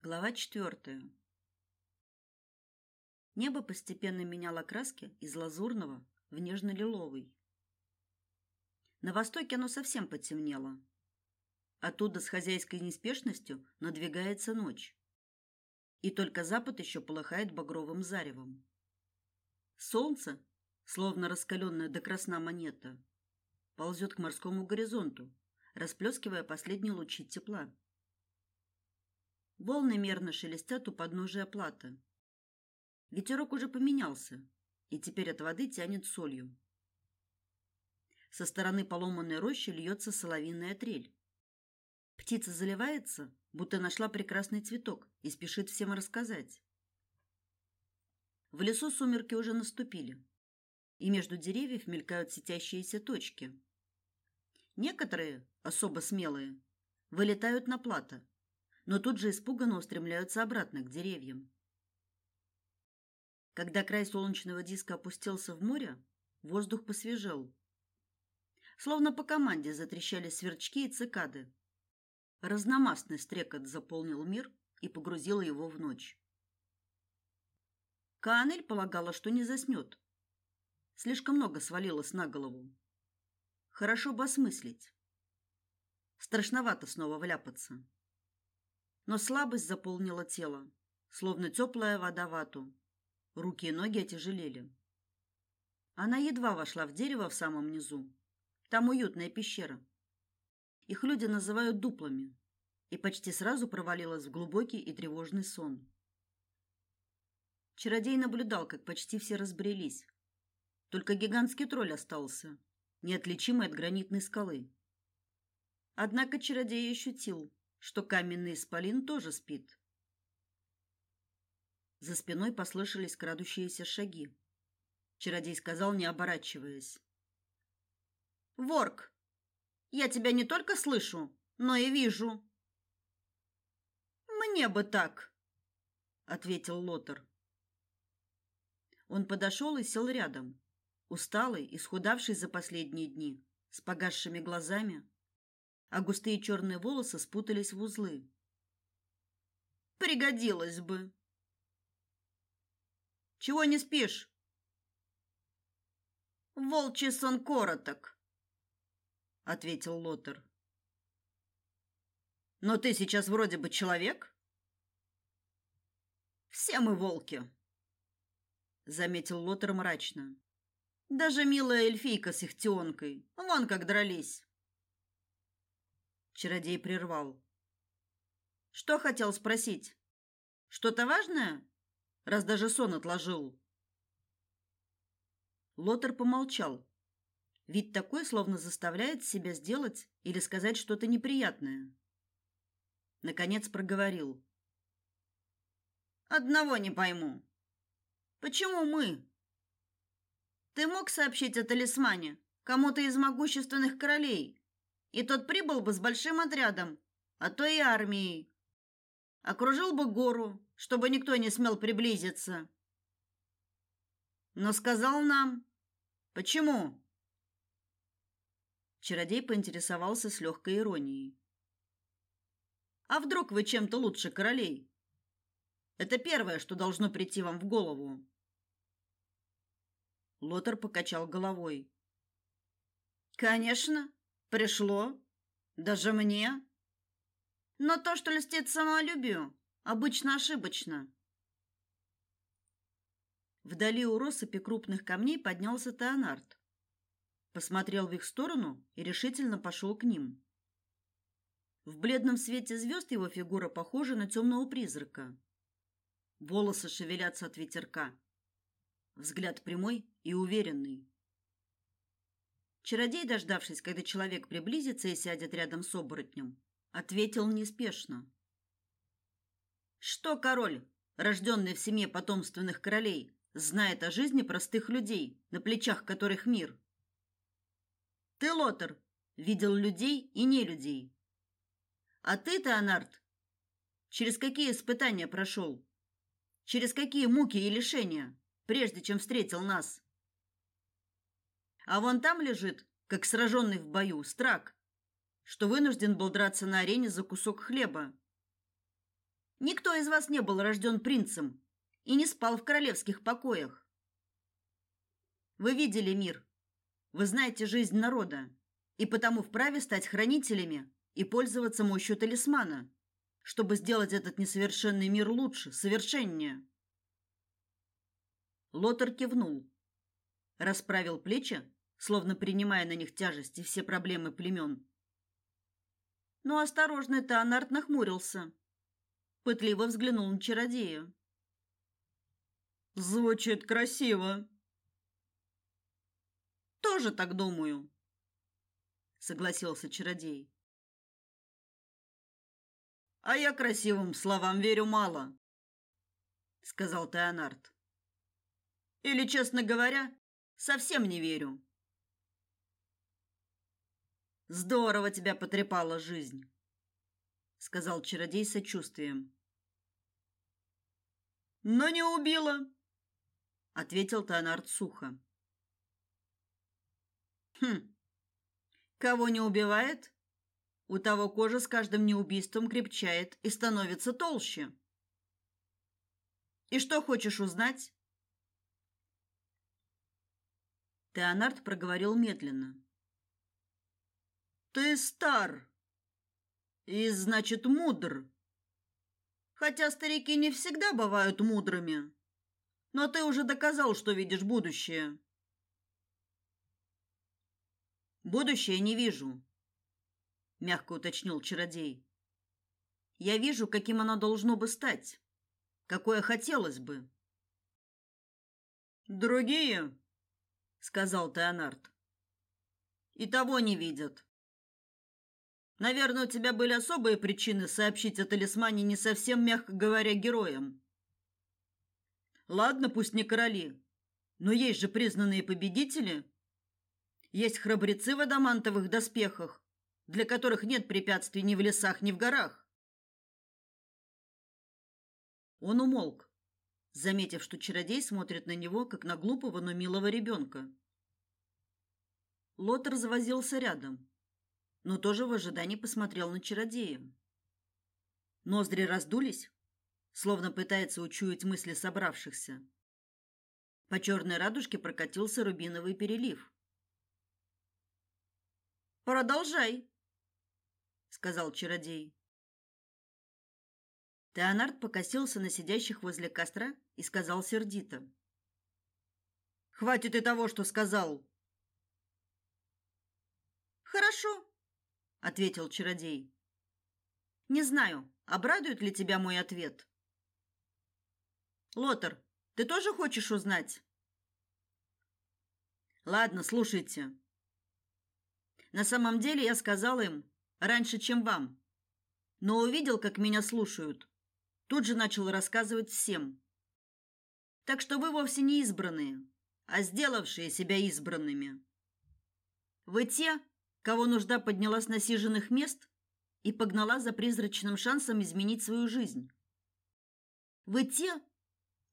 Глава четвертая. Небо постепенно меняло краски из лазурного в нежно-лиловый. На востоке оно совсем потемнело. Оттуда с хозяйской неспешностью надвигается ночь. И только запад еще полыхает багровым заревом. Солнце, словно раскаленная до красна монета, ползет к морскому горизонту, расплескивая последние лучи тепла. Волны мерно шелестят у подножия плата. Ветерок уже поменялся, и теперь от воды тянет солью. Со стороны поломанной рощи льется соловьиная трель. Птица заливается, будто нашла прекрасный цветок и спешит всем рассказать. В лесу сумерки уже наступили, и между деревьев мелькают светящиеся точки. Некоторые, особо смелые, вылетают на плато, но тут же испуганно устремляются обратно к деревьям. Когда край солнечного диска опустился в море, воздух посвежел. Словно по команде затрещали сверчки и цикады. Разномастный стрекот заполнил мир и погрузил его в ночь. Канель полагала, что не заснет. Слишком много свалилось на голову. Хорошо бы осмыслить. Страшновато снова вляпаться но слабость заполнила тело, словно теплая вода вату. Руки и ноги отяжелели. Она едва вошла в дерево в самом низу. Там уютная пещера. Их люди называют дуплами. И почти сразу провалилась в глубокий и тревожный сон. Чародей наблюдал, как почти все разбрелись. Только гигантский тролль остался, неотличимый от гранитной скалы. Однако чародей ощутил, что каменный исполин тоже спит. За спиной послышались крадущиеся шаги. Чародей сказал, не оборачиваясь: "Ворк, я тебя не только слышу, но и вижу". "Мне бы так", ответил Лотер. Он подошел и сел рядом, усталый, исхудавший за последние дни, с погасшими глазами а густые черные волосы спутались в узлы. Пригодилось бы. Чего не спишь? Волчий сон короток, ответил Лотер. Но ты сейчас вроде бы человек? Все мы волки, заметил Лотер мрачно. Даже милая эльфийка с ихтионкой, вон как дрались. Чародей прервал. Что хотел спросить? Что-то важное? Раз даже сон отложил. Лотер помолчал. Вид такой, словно заставляет себя сделать или сказать что-то неприятное. Наконец проговорил. Одного не пойму. Почему мы? Ты мог сообщить о талисмане кому-то из могущественных королей? И тот прибыл бы с большим отрядом, а то и армией. Окружил бы гору, чтобы никто не смел приблизиться. Но сказал нам, почему? Чародей поинтересовался с легкой иронией. А вдруг вы чем-то лучше королей? Это первое, что должно прийти вам в голову. Лотер покачал головой. Конечно, Пришло. Даже мне. Но то, что льстит самолюбию, обычно ошибочно. Вдали у россыпи крупных камней поднялся Теонард. Посмотрел в их сторону и решительно пошел к ним. В бледном свете звезд его фигура похожа на темного призрака. Волосы шевелятся от ветерка. Взгляд прямой и уверенный. Чародей, дождавшись, когда человек приблизится и сядет рядом с оборотнем, ответил неспешно. Что король, рожденный в семье потомственных королей, знает о жизни простых людей, на плечах которых мир? Ты, Лотер, видел людей и не людей. А ты, Теонард, через какие испытания прошел? Через какие муки и лишения, прежде чем встретил нас? А вон там лежит, как сраженный в бою, страк, что вынужден был драться на арене за кусок хлеба. Никто из вас не был рожден принцем и не спал в королевских покоях. Вы видели мир. Вы знаете жизнь народа и потому вправе стать хранителями и пользоваться мощью талисмана, чтобы сделать этот несовершенный мир лучше, совершеннее. Лотер кивнул, расправил плечи, словно принимая на них тяжесть и все проблемы племен. Но осторожный Теонард нахмурился, пытливо взглянул на чародея. Звучит красиво. Тоже так думаю, согласился чародей. А я красивым словам верю мало, сказал Теонард. Или, честно говоря, совсем не верю. Здорово тебя потрепала жизнь, сказал чародей с сочувствием. Но не убила, ответил Теонард сухо. Хм. Кого не убивает, у того кожа с каждым неубийством крепчает и становится толще. И что хочешь узнать? Теонард проговорил медленно. Ты стар и, значит, мудр. Хотя старики не всегда бывают мудрыми. Но ты уже доказал, что видишь будущее. Будущее не вижу, мягко уточнил чародей. Я вижу, каким оно должно бы стать, какое хотелось бы. Другие, сказал Теонард. И того не видят. Наверное, у тебя были особые причины сообщить о талисмане не совсем, мягко говоря, героям. Ладно, пусть не короли, но есть же признанные победители, есть храбрецы в адамантовых доспехах, для которых нет препятствий ни в лесах, ни в горах. Он умолк, заметив, что чародей смотрит на него, как на глупого, но милого ребенка. Лотер завозился рядом, но тоже в ожидании посмотрел на чародея. Ноздри раздулись, словно пытается учуять мысли собравшихся. По черной радужке прокатился рубиновый перелив. Продолжай, сказал чародей. Теонард покосился на сидящих возле костра и сказал сердито: "Хватит и того, что сказал". "Хорошо", ответил чародей. "Не знаю, обрадует ли тебя мой ответ". Лотер, ты тоже хочешь узнать? Ладно, слушайте. На самом деле я сказал им раньше, чем вам. Но увидел, как меня слушают. Тут же начал рассказывать всем. Так что вы вовсе не избранные, а сделавшие себя избранными. Вы те, кого нужда подняла с насиженных мест и погнала за призрачным шансом изменить свою жизнь. Вы те,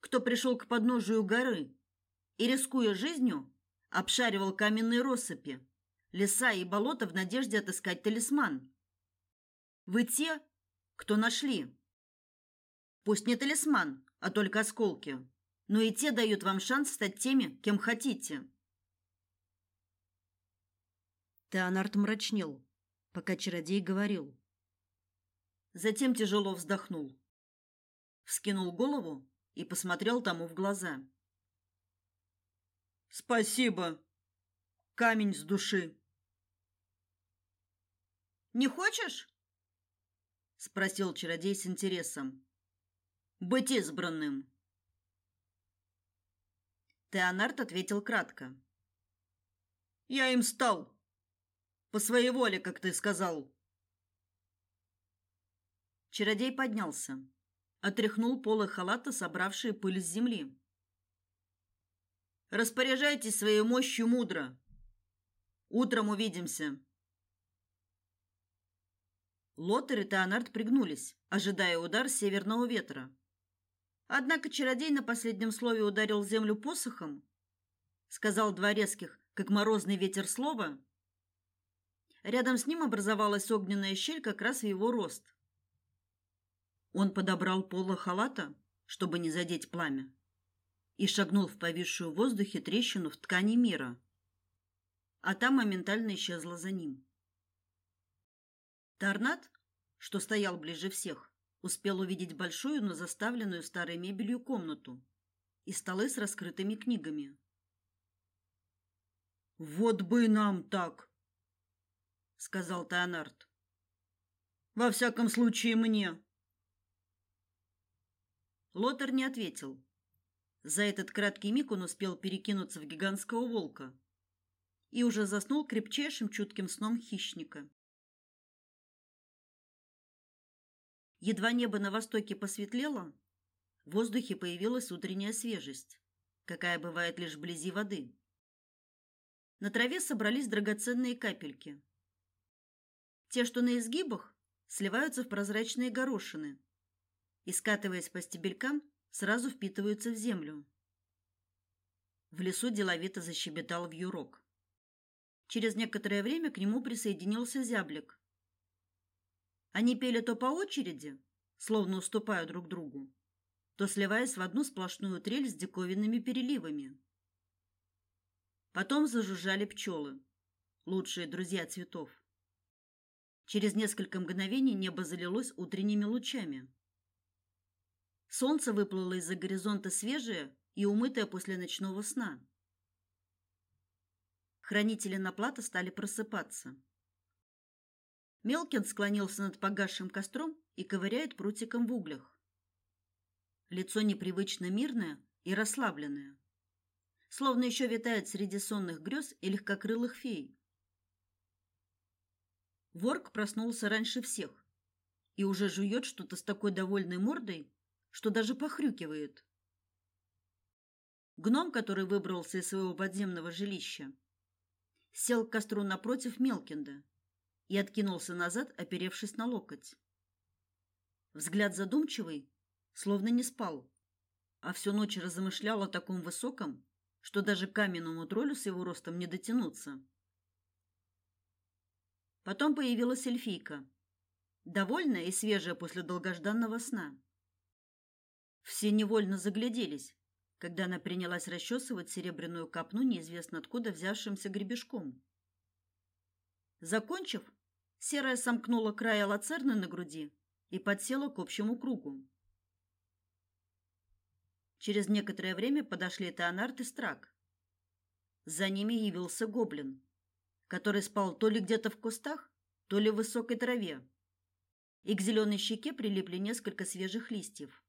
кто пришел к подножию горы и, рискуя жизнью, обшаривал каменные россыпи, леса и болота в надежде отыскать талисман. Вы те, кто нашли. Пусть не талисман, а только осколки, но и те дают вам шанс стать теми, кем хотите. Теонард мрачнел, пока чародей говорил. Затем тяжело вздохнул, вскинул голову и посмотрел тому в глаза. Спасибо. Камень с души. Не хочешь? спросил чародей с интересом. Быть избранным. Теонард ответил кратко. Я им стал по своей воле, как ты сказал. Чародей поднялся, отряхнул полы халата, собравшие пыль с земли. Распоряжайтесь своей мощью мудро. Утром увидимся. Лотер и Теонард пригнулись, ожидая удар северного ветра. Однако чародей на последнем слове ударил землю посохом, сказал два резких, как морозный ветер слова. Рядом с ним образовалась огненная щель как раз в его рост. Он подобрал поло халата, чтобы не задеть пламя, и шагнул в повисшую в воздухе трещину в ткани мира. А та моментально исчезла за ним. Торнад, что стоял ближе всех, успел увидеть большую, но заставленную старой мебелью комнату и столы с раскрытыми книгами. Вот бы нам так, сказал Теонард. Во всяком случае мне. Лотер не ответил. За этот краткий миг он успел перекинуться в гигантского волка и уже заснул крепчайшим чутким сном хищника. Едва небо на востоке посветлело, в воздухе появилась утренняя свежесть, какая бывает лишь вблизи воды. На траве собрались драгоценные капельки. Те, что на изгибах, сливаются в прозрачные горошины и, скатываясь по стебелькам, сразу впитываются в землю. В лесу деловито защебетал вьюрок. Через некоторое время к нему присоединился зяблик. Они пели то по очереди, словно уступая друг другу, то сливаясь в одну сплошную трель с диковинными переливами. Потом зажужжали пчелы, лучшие друзья цветов. Через несколько мгновений небо залилось утренними лучами. Солнце выплыло из-за горизонта свежее и умытое после ночного сна. Хранители наплата стали просыпаться. Мелкин склонился над погасшим костром и ковыряет прутиком в углях. Лицо непривычно мирное и расслабленное, словно еще витает среди сонных грез и легкокрылых фей. Ворк проснулся раньше всех и уже жует что-то с такой довольной мордой, что даже похрюкивает. Гном, который выбрался из своего подземного жилища, сел к костру напротив Мелкинда и откинулся назад, оперевшись на локоть. Взгляд задумчивый, словно не спал, а всю ночь размышлял о таком высоком, что даже каменному троллю с его ростом не дотянуться. Потом появилась эльфийка, довольная и свежая после долгожданного сна. Все невольно загляделись, когда она принялась расчесывать серебряную копну неизвестно откуда взявшимся гребешком. Закончив, серая сомкнула край лацерны на груди и подсела к общему кругу. Через некоторое время подошли Теонард и Страк. За ними явился гоблин который спал то ли где-то в кустах, то ли в высокой траве. И к зеленой щеке прилипли несколько свежих листьев.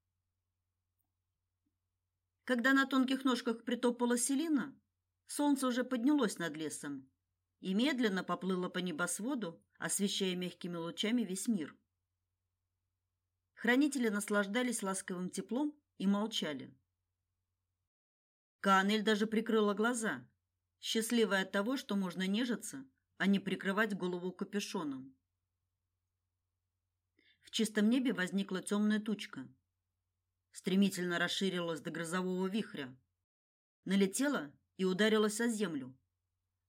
Когда на тонких ножках притопала Селина, солнце уже поднялось над лесом и медленно поплыло по небосводу, освещая мягкими лучами весь мир. Хранители наслаждались ласковым теплом и молчали. Канель даже прикрыла глаза, счастливая от того, что можно нежиться, а не прикрывать голову капюшоном. В чистом небе возникла темная тучка. Стремительно расширилась до грозового вихря. Налетела и ударилась о землю,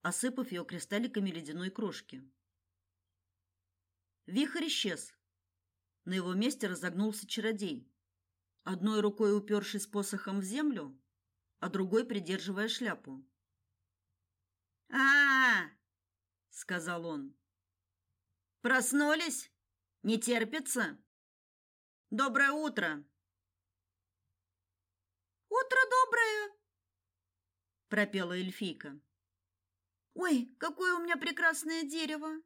осыпав ее кристалликами ледяной крошки. Вихрь исчез. На его месте разогнулся чародей, одной рукой упершись посохом в землю, а другой придерживая шляпу. А, сказал он. Проснулись? Не терпится? Доброе утро. Утро доброе, пропела эльфийка. Ой, какое у меня прекрасное дерево.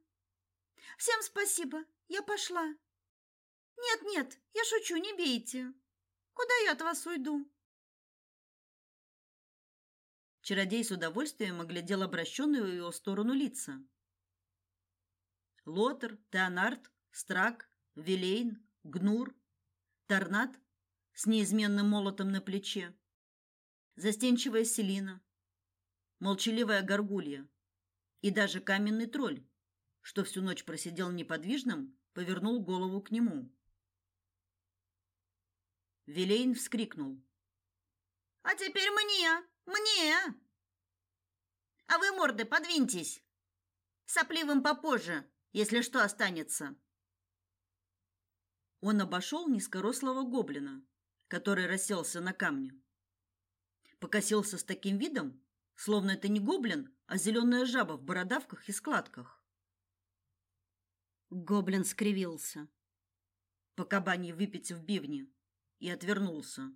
Всем спасибо. Я пошла. Нет, нет, я шучу, не бейте. Куда я от вас уйду? Чародей с удовольствием оглядел обращенные в его сторону лица. Лотер, Теонард, Страк, Вилейн, Гнур, Торнат с неизменным молотом на плече, застенчивая Селина, молчаливая горгулья и даже каменный тролль, что всю ночь просидел неподвижным, повернул голову к нему. Вилейн вскрикнул: "А теперь мне!" Мне. А вы морды подвиньтесь. Сопливым попозже, если что останется. Он обошел низкорослого гоблина, который расселся на камне. Покосился с таким видом, словно это не гоблин, а зеленая жаба в бородавках и складках. Гоблин скривился, по кабаньи выпитив бивни, и отвернулся.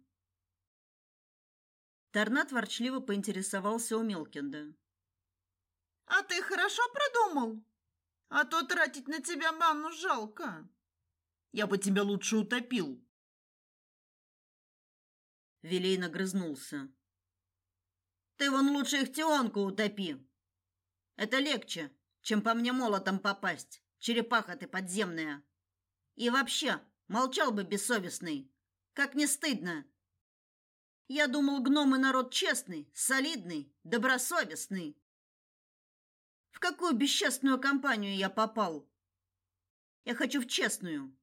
Торнат ворчливо поинтересовался у Мелкинда. «А ты хорошо продумал? А то тратить на тебя ману жалко. Я бы тебя лучше утопил». Вилей нагрызнулся. «Ты вон лучше их тионку утопи. Это легче, чем по мне молотом попасть, черепаха ты подземная. И вообще, молчал бы бессовестный. Как не стыдно!» Я думал, гномы народ честный, солидный, добросовестный. В какую бесчестную компанию я попал? Я хочу в честную.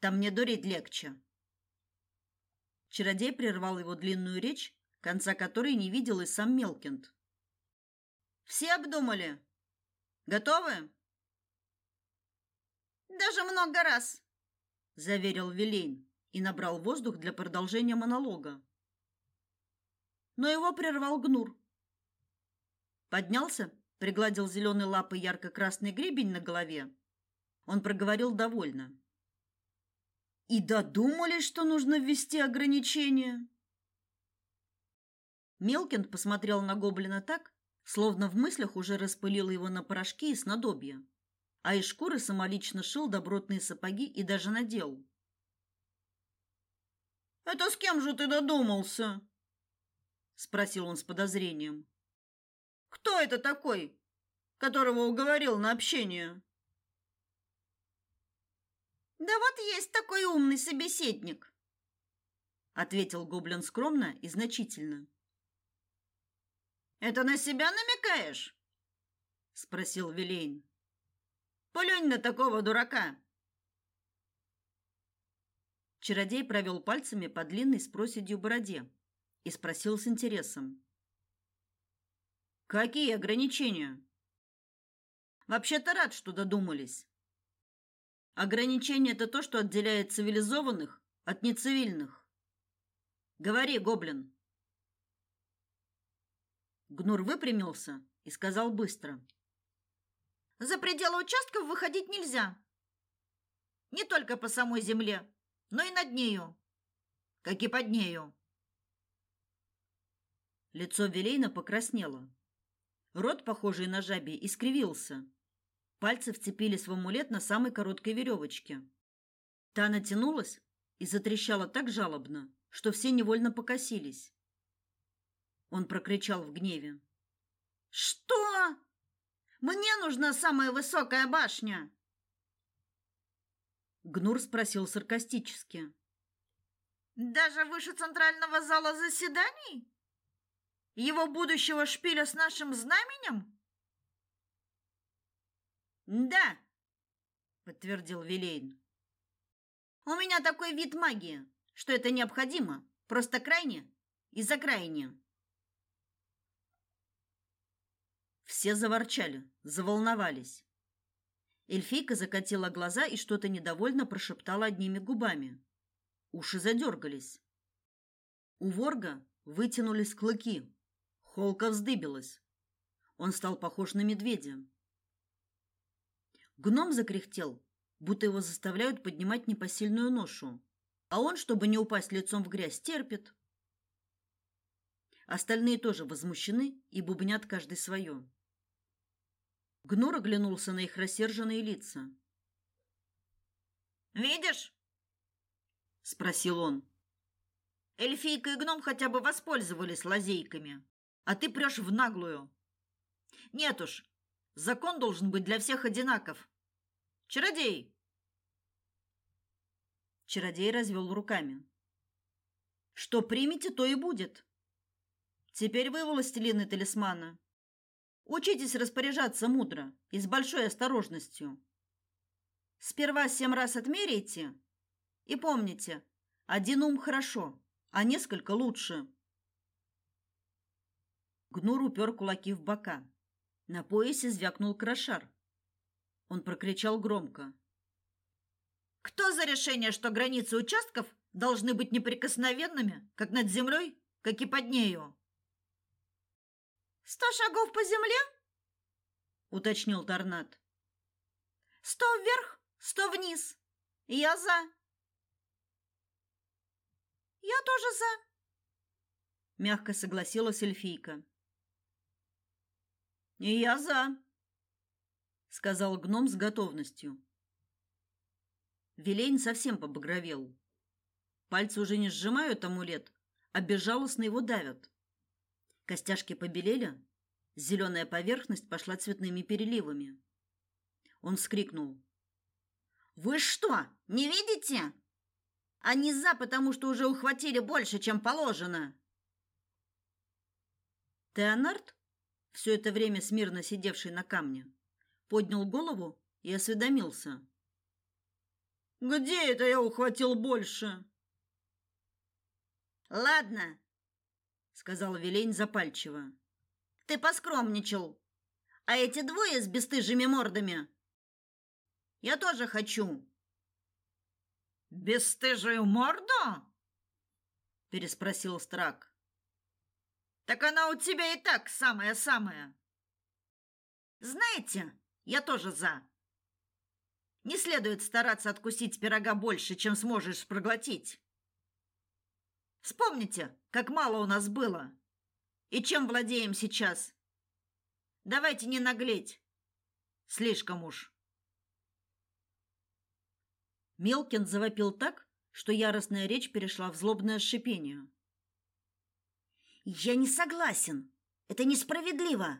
Там мне дурить легче. Чародей прервал его длинную речь, конца которой не видел и сам Мелкинд. Все обдумали? Готовы? Даже много раз, заверил Вилейн и набрал воздух для продолжения монолога но его прервал Гнур. Поднялся, пригладил зеленой лапой ярко-красный гребень на голове. Он проговорил довольно. И додумались, что нужно ввести ограничения. Мелкин посмотрел на гоблина так, словно в мыслях уже распылил его на порошки и снадобья, а из шкуры самолично шил добротные сапоги и даже надел. «Это с кем же ты додумался?» Спросил он с подозрением. Кто это такой, которого уговорил на общение? Да вот есть такой умный собеседник, ответил гоблин скромно и значительно. Это на себя намекаешь? спросил Вилейн. Плюнь на такого дурака. Чародей провел пальцами по длинной с проседью бороде, и спросил с интересом. Какие ограничения? Вообще-то рад, что додумались. Ограничение это то, что отделяет цивилизованных от нецивильных. Говори, гоблин. Гнур выпрямился и сказал быстро: За пределы участков выходить нельзя. Не только по самой земле, но и над нею, как и под нею. Лицо Велейна покраснело. Рот, похожий на жабий, искривился. Пальцы вцепились в амулет на самой короткой веревочке. Та натянулась и затрещала так жалобно, что все невольно покосились. Он прокричал в гневе: "Что? Мне нужна самая высокая башня!" Гнур спросил саркастически: "Даже выше центрального зала заседаний?" Его будущего шпиля с нашим знаменем? Да, подтвердил Вилейн. У меня такой вид магии, что это необходимо, просто крайне и за крайне. Все заворчали, заволновались. Эльфийка закатила глаза и что-то недовольно прошептала одними губами. Уши задергались. У ворга вытянулись клыки. Холка вздыбилась. Он стал похож на медведя. Гном закряхтел, будто его заставляют поднимать непосильную ношу, а он, чтобы не упасть лицом в грязь, терпит. Остальные тоже возмущены и бубнят каждый свое. Гнур оглянулся на их рассерженные лица. «Видишь?» — спросил он. «Эльфийка и гном хотя бы воспользовались лазейками а ты прешь в наглую. Нет уж, закон должен быть для всех одинаков. Чародей!» Чародей развел руками. «Что примете, то и будет. Теперь вы властелины талисмана. Учитесь распоряжаться мудро и с большой осторожностью. Сперва семь раз отмеряйте и помните, один ум хорошо, а несколько лучше». Гнур упер кулаки в бока. На поясе звякнул крошар. Он прокричал громко: Кто за решение, что границы участков должны быть неприкосновенными, как над землей, как и под нею? Сто шагов по земле? уточнил Торнад. Сто вверх, сто вниз. Я за. Я тоже за. Мягко согласилась эльфийка. И я за, сказал гном с готовностью. Вилейн совсем побагровел. Пальцы уже не сжимают амулет, а безжалостно его давят. Костяшки побелели, зеленая поверхность пошла цветными переливами. Он вскрикнул: "Вы что, не видите? Они за, потому что уже ухватили больше, чем положено". Теонард, все это время смирно сидевший на камне, поднял голову и осведомился: "Где это я ухватил больше?" Ладно, сказал Вилейн запальчиво. Ты поскромничал. А эти двое с бесстыжими мордами я тоже хочу. Бесстыжую морду? переспросил Страк. Так она у тебя и так самая-самая. Знаете, я тоже за. Не следует стараться откусить пирога больше, чем сможешь проглотить. Вспомните, как мало у нас было. И чем владеем сейчас? Давайте не наглеть. Слишком уж. Мелкин завопил так, что яростная речь перешла в злобное шипение. Я не согласен. Это несправедливо.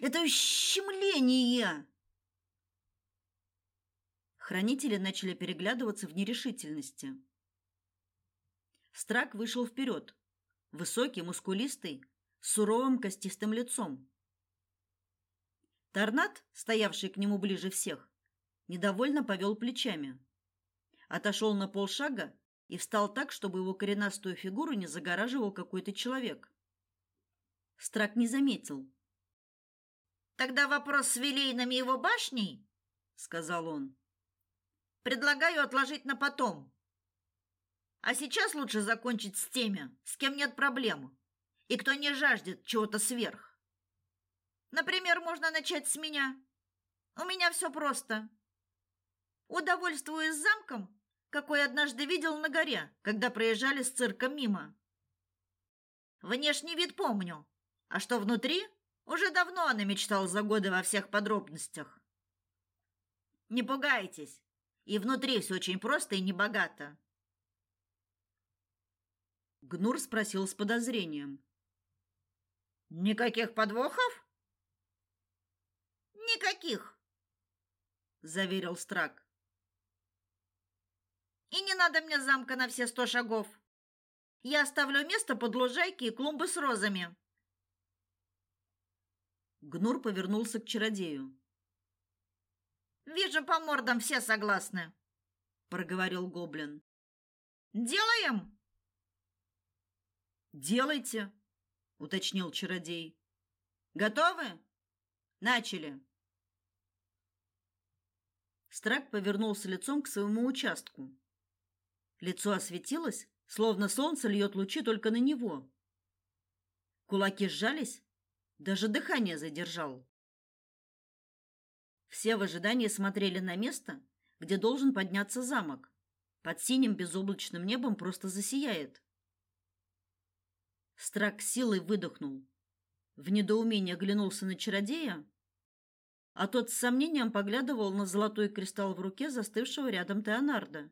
Это ущемление. Хранители начали переглядываться в нерешительности. Страк вышел вперед, высокий, мускулистый, с суровым костистым лицом. Торнат, стоявший к нему ближе всех, недовольно повел плечами. Отошел на полшага и встал так, чтобы его коренастую фигуру не загораживал какой-то человек. Страк не заметил. Тогда вопрос с Вилейном и его башней, сказал он. Предлагаю отложить на потом. А сейчас лучше закончить с теми, с кем нет проблем, и кто не жаждет чего-то сверх. Например, можно начать с меня. У меня все просто. Удовольствуюсь замком, какой однажды видел на горе, когда проезжали с цирком мимо. Внешний вид помню, а что внутри, уже давно она мечтала за годы во всех подробностях. Не пугайтесь, и внутри все очень просто и небогато. Гнур спросил с подозрением. Никаких подвохов? Никаких, заверил Страк. И не надо мне замка на все сто шагов. Я оставлю место под лужайки и клумбы с розами. Гнур повернулся к чародею. Вижу, по мордам все согласны, проговорил гоблин. Делаем? Делайте, уточнил чародей. Готовы? Начали. Страк повернулся лицом к своему участку. Лицо осветилось, словно солнце льет лучи только на него. Кулаки сжались, даже дыхание задержал. Все в ожидании смотрели на место, где должен подняться замок. Под синим безоблачным небом просто засияет. Страк силой выдохнул. В недоумении оглянулся на чародея, а тот с сомнением поглядывал на золотой кристалл в руке застывшего рядом Теонарда.